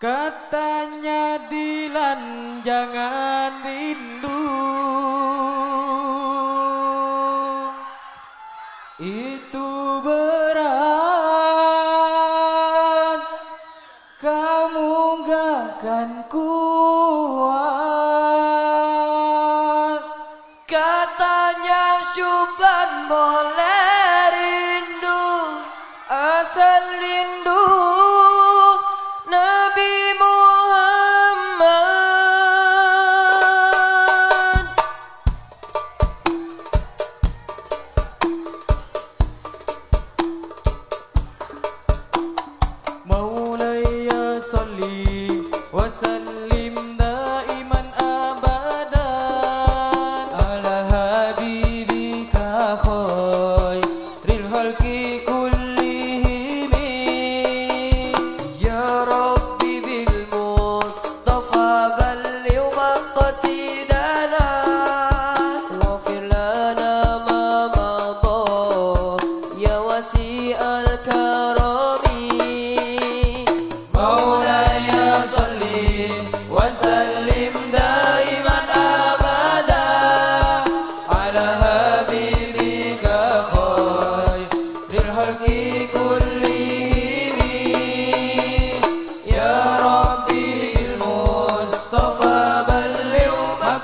Katanya Dilan jangan rindu. Itu berat. Kamu gak akan kuat. Katanya Syuban boleh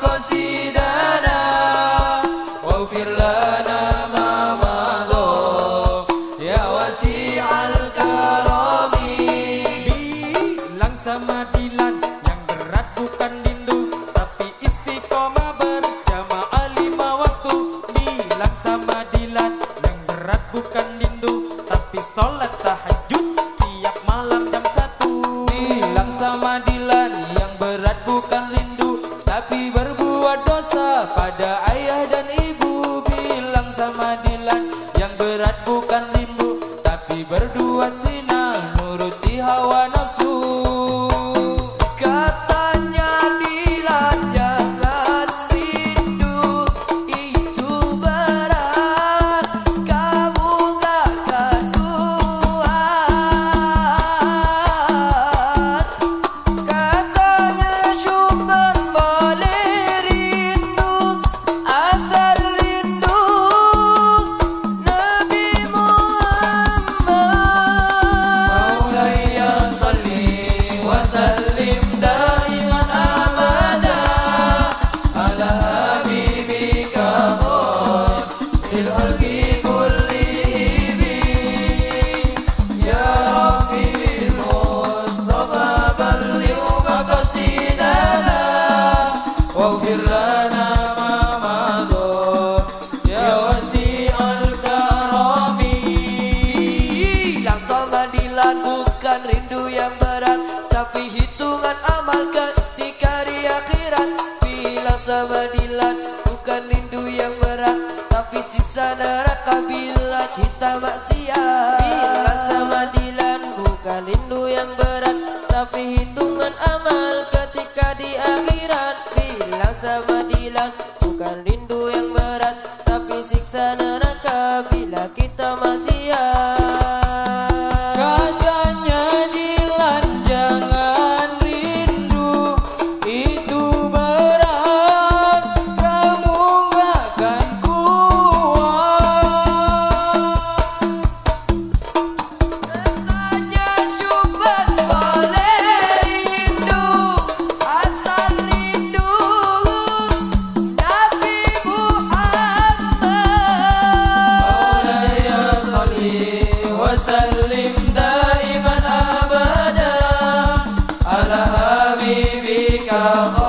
così pada sama Dilan Bukan rindu yang berat Tapi sisa neraka bila kita maksiat. Bila sama Dilan Bukan rindu yang berat Tapi hitungan amal ketika di akhirat. Bila sama Dilan Bukan rindu yang berat Oh.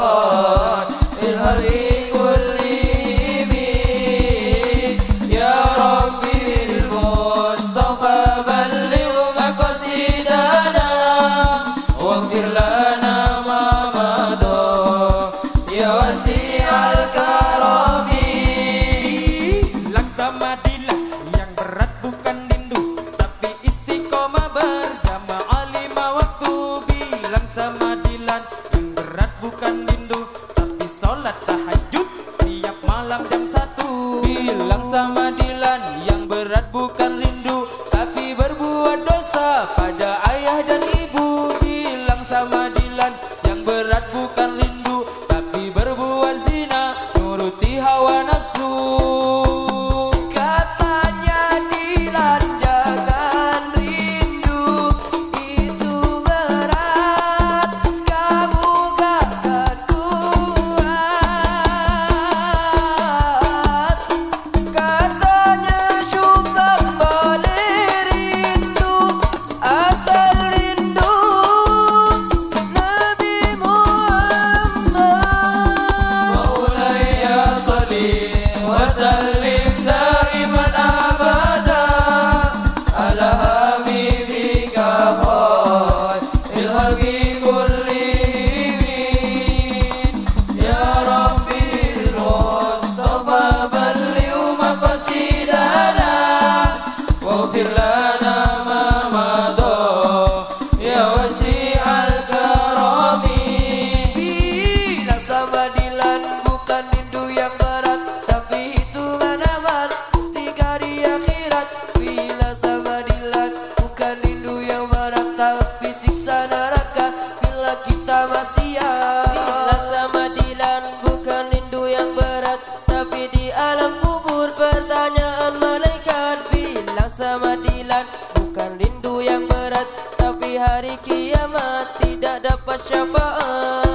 sembilan. Bukan rindu yang berat Tapi hari kiamat tidak dapat syafaat.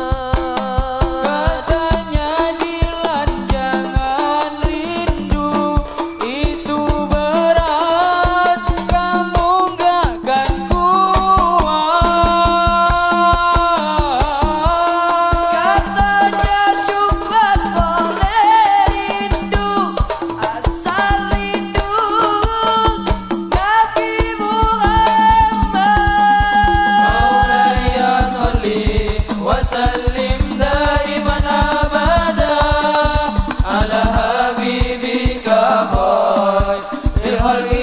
Hare